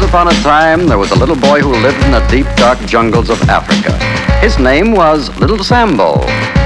Once upon a time, there was a little boy who lived in the deep, dark jungles of Africa. His name was Little Sambo.